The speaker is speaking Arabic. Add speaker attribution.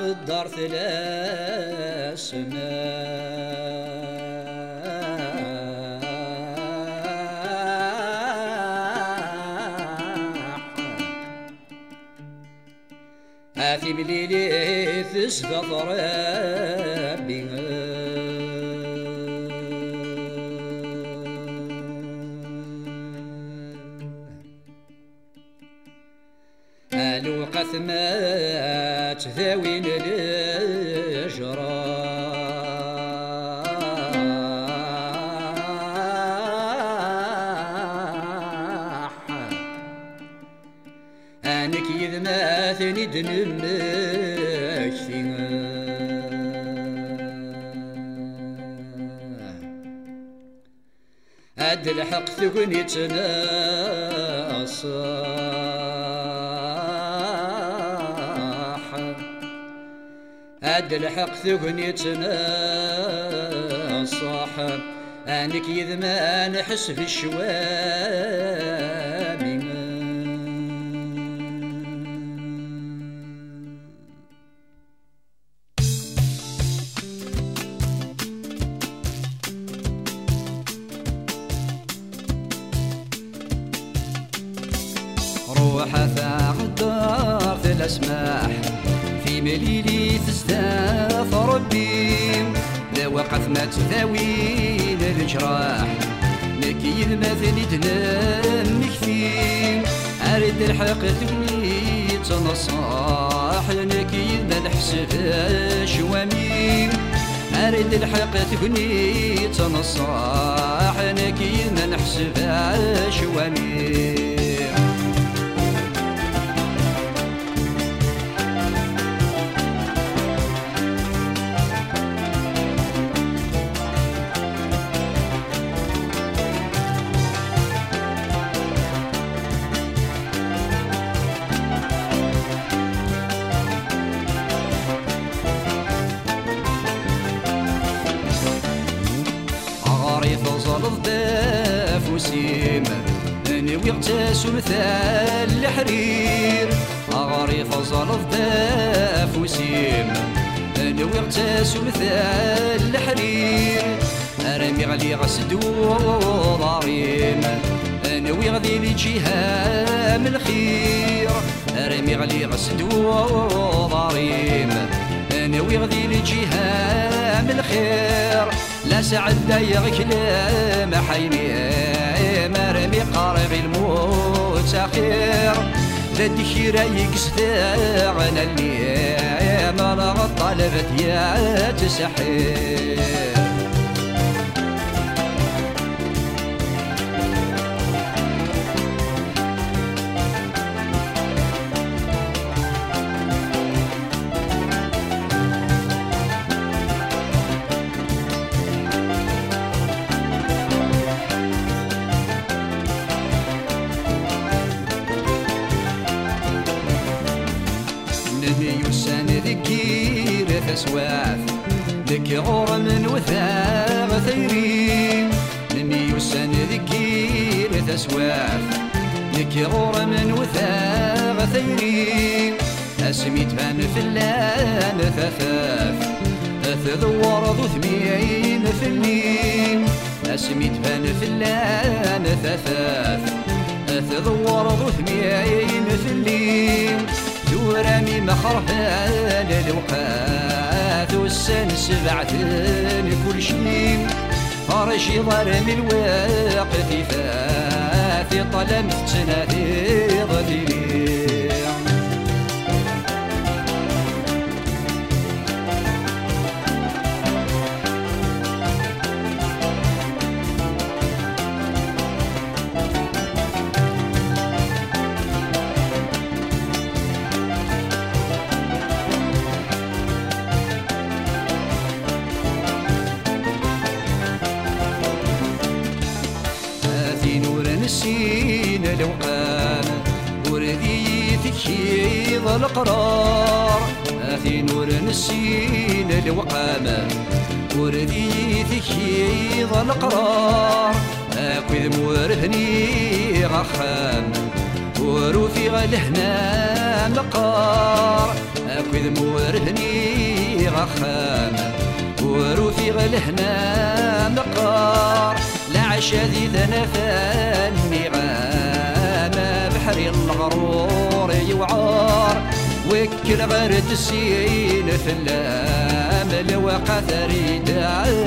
Speaker 1: الدار ثلاث آثي بليلي تسقط ربي ألو قثمات ذاوين الجراح انك يذماثني دنمك أد الحق ثقني تناصح أد الحق ثقني تناصح أنك يذما نحس في الشوامي. روح ثاغ الدار الأسماح. في مليلي تستاث ربي لا وقف ما تداوين الجراح نكيد مثلي تنام مكفي ارد الحق تبني تنصاح نكيد ما نحسبهاش وامين ارد الحق تبني تنصاح نكيد ما نحسبهاش وسيم نوي اغتاس مثال الحرير. عاري فوزل الضيف وسيم. نوي اغتاس مثال الحرير. رمي غلي غسد وضاريم نوي غدي لي جهة من الخير. رمي غلي غسد وضاريم نوي غدي لي جهة من الخير. لا سعد ضيق كلام حيني ما رمي قارغ الموت اخير لا دخيرة يكسفاغنا اللي ما طلبت يا تسحير غور من وثاغ ثيرين نبي يسان ذكير تسواف ذك غور من وثاغ ثيرين اسمي تبان فلان ثفاف تذور ذو ثمين فلين اسمي تبان فلان ثفاف تذور ذو ثمين فلين ورامي مخرفان الوقات والسن سبعتين كل شيء فرشي ظلم الوقت فاتي طلمت تنادي ضديلي نسين الوقام وردي تكيض القرار هاتي نور نسين الوقام وردي تكيض القرار اكوذ مورثني غخام وروفي غلهنا مقار. وإذ مورهني غخام ورو في غلهنا مقار. لا عشا ذي ثنفاني وكل غير اللام لو قثري دار الانصار